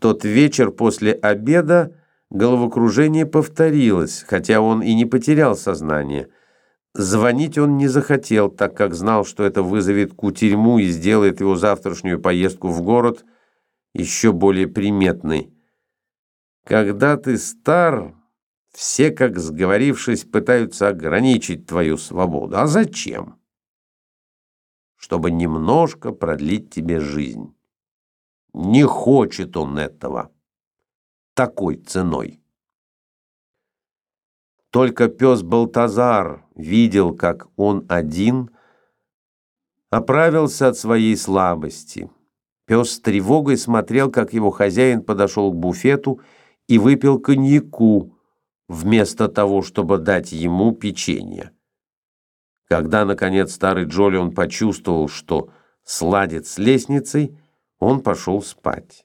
тот вечер после обеда головокружение повторилось, хотя он и не потерял сознание. Звонить он не захотел, так как знал, что это вызовет кутерьму и сделает его завтрашнюю поездку в город еще более приметной. Когда ты стар, все, как сговорившись, пытаются ограничить твою свободу. А зачем? Чтобы немножко продлить тебе жизнь. Не хочет он этого такой ценой. Только пес Балтазар видел, как он один оправился от своей слабости. Пес с тревогой смотрел, как его хозяин подошел к буфету и выпил коньяку, вместо того, чтобы дать ему печенье. Когда, наконец, старый Джолион почувствовал, что сладит с лестницей, он пошел спать.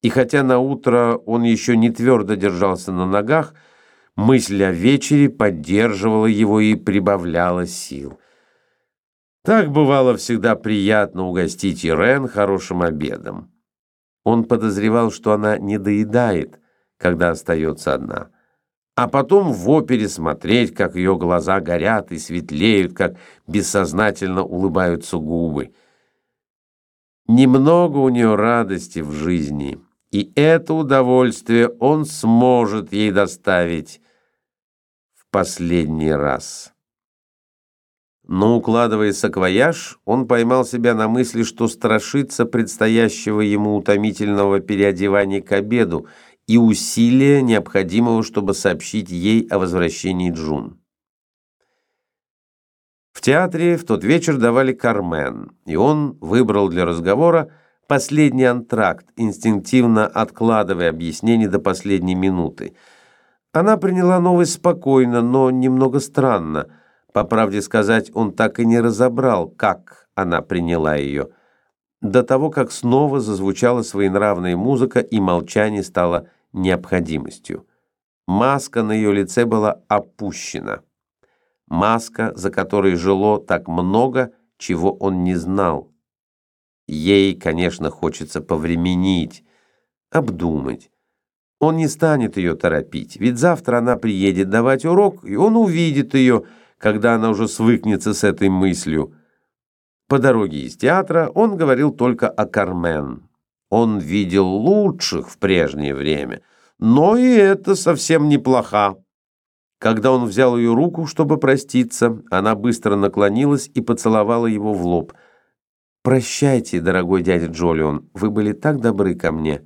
И хотя на утро он еще не твердо держался на ногах, мысль о вечере поддерживала его и прибавляла сил. Так бывало всегда приятно угостить Ирен хорошим обедом. Он подозревал, что она не доедает, когда остается одна, а потом в опере смотреть, как ее глаза горят и светлеют, как бессознательно улыбаются губы. Немного у нее радости в жизни, и это удовольствие он сможет ей доставить в последний раз. Но, укладывая саквояж, он поймал себя на мысли, что страшится предстоящего ему утомительного переодевания к обеду и усилия, необходимого, чтобы сообщить ей о возвращении Джун. В театре в тот вечер давали «Кармен», и он выбрал для разговора последний антракт, инстинктивно откладывая объяснение до последней минуты. Она приняла новость спокойно, но немного странно. По правде сказать, он так и не разобрал, как она приняла ее. До того, как снова зазвучала своенравная музыка, и молчание стало необходимостью. Маска на ее лице была опущена маска, за которой жило так много, чего он не знал. Ей, конечно, хочется повременить, обдумать. Он не станет ее торопить, ведь завтра она приедет давать урок, и он увидит ее, когда она уже свыкнется с этой мыслью. По дороге из театра он говорил только о Кармен. Он видел лучших в прежнее время, но и это совсем неплохо. Когда он взял ее руку, чтобы проститься, она быстро наклонилась и поцеловала его в лоб. «Прощайте, дорогой дядя Джолион, вы были так добры ко мне».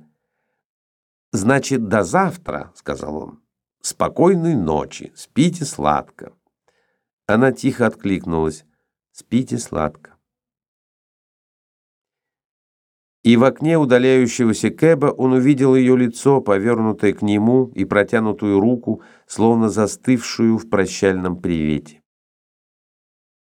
«Значит, до завтра», — сказал он. «Спокойной ночи, спите сладко». Она тихо откликнулась. «Спите сладко». И в окне удаляющегося Кэба он увидел ее лицо, повернутое к нему, и протянутую руку, словно застывшую в прощальном привете.